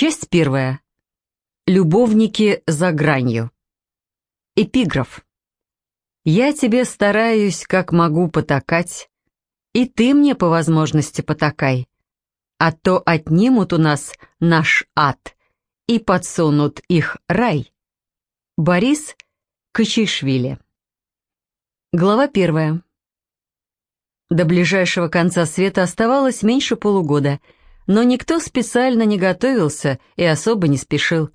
Часть первая. Любовники за гранью. Эпиграф. «Я тебе стараюсь, как могу потакать, и ты мне по возможности потакай, а то отнимут у нас наш ад и подсунут их рай». Борис Качишвили. Глава первая. До ближайшего конца света оставалось меньше полугода — но никто специально не готовился и особо не спешил.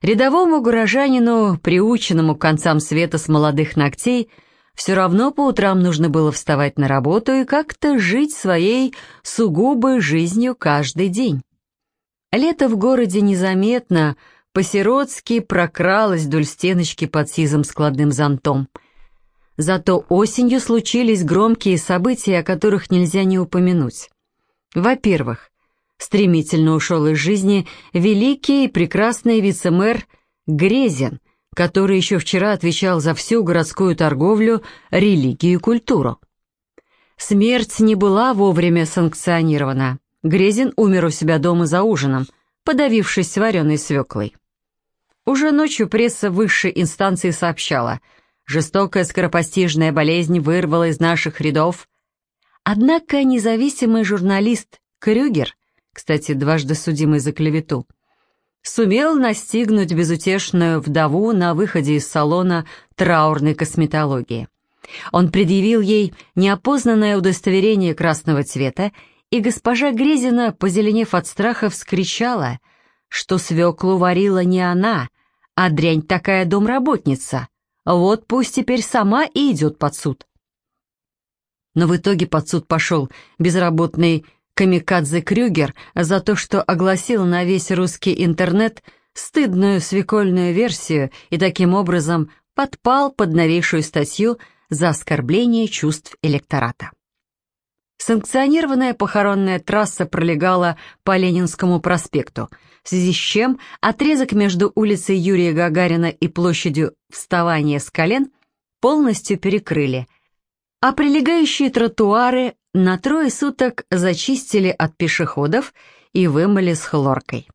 Рядовому горожанину, приученному к концам света с молодых ногтей, все равно по утрам нужно было вставать на работу и как-то жить своей сугубой жизнью каждый день. Лето в городе незаметно, по-сиротски прокралось вдоль стеночки под сизым складным зонтом. Зато осенью случились громкие события, о которых нельзя не упомянуть. Во-первых, стремительно ушел из жизни великий и прекрасный вице-мэр Грезин, который еще вчера отвечал за всю городскую торговлю, религию и культуру. Смерть не была вовремя санкционирована. Грезин умер у себя дома за ужином, подавившись вареной свеклой. Уже ночью пресса высшей инстанции сообщала, жестокая скоропостижная болезнь вырвала из наших рядов. Однако независимый журналист Крюгер кстати, дважды судимый за клевету, сумел настигнуть безутешную вдову на выходе из салона траурной косметологии. Он предъявил ей неопознанное удостоверение красного цвета, и госпожа Грезина, позеленев от страха, вскричала, что свеклу варила не она, а дрянь такая домработница. Вот пусть теперь сама и идет под суд. Но в итоге под суд пошел безработный Камикадзе Крюгер за то, что огласил на весь русский интернет стыдную свекольную версию и таким образом подпал под новейшую статью за оскорбление чувств электората. Санкционированная похоронная трасса пролегала по Ленинскому проспекту, в связи с чем отрезок между улицей Юрия Гагарина и площадью Вставания с колен полностью перекрыли, а прилегающие тротуары на трое суток зачистили от пешеходов и вымыли с хлоркой.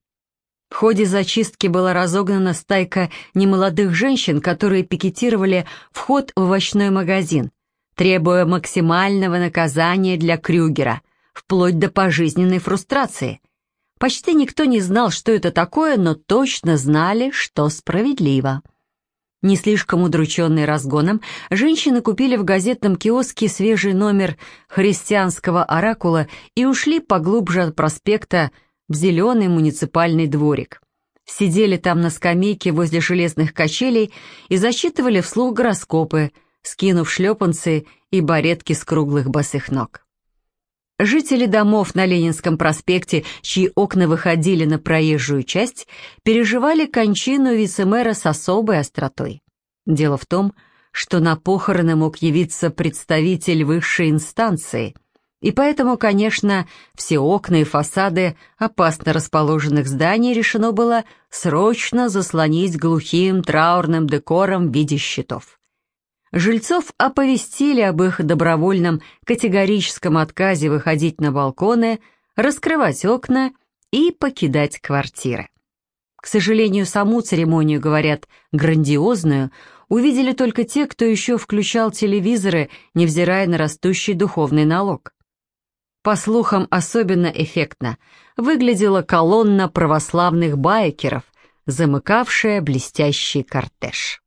В ходе зачистки была разогнана стайка немолодых женщин, которые пикетировали вход в овощной магазин, требуя максимального наказания для Крюгера, вплоть до пожизненной фрустрации. Почти никто не знал, что это такое, но точно знали, что справедливо. Не слишком удрученные разгоном, женщины купили в газетном киоске свежий номер христианского оракула и ушли поглубже от проспекта в зеленый муниципальный дворик. Сидели там на скамейке возле железных качелей и зачитывали вслух гороскопы, скинув шлепанцы и баретки с круглых босых ног. Жители домов на Ленинском проспекте, чьи окна выходили на проезжую часть, переживали кончину вице-мэра с особой остротой. Дело в том, что на похороны мог явиться представитель высшей инстанции, и поэтому, конечно, все окна и фасады опасно расположенных зданий решено было срочно заслонить глухим траурным декором в виде щитов. Жильцов оповестили об их добровольном категорическом отказе выходить на балконы, раскрывать окна и покидать квартиры. К сожалению, саму церемонию, говорят, грандиозную, увидели только те, кто еще включал телевизоры, невзирая на растущий духовный налог. По слухам, особенно эффектно выглядела колонна православных байкеров, замыкавшая блестящий кортеж.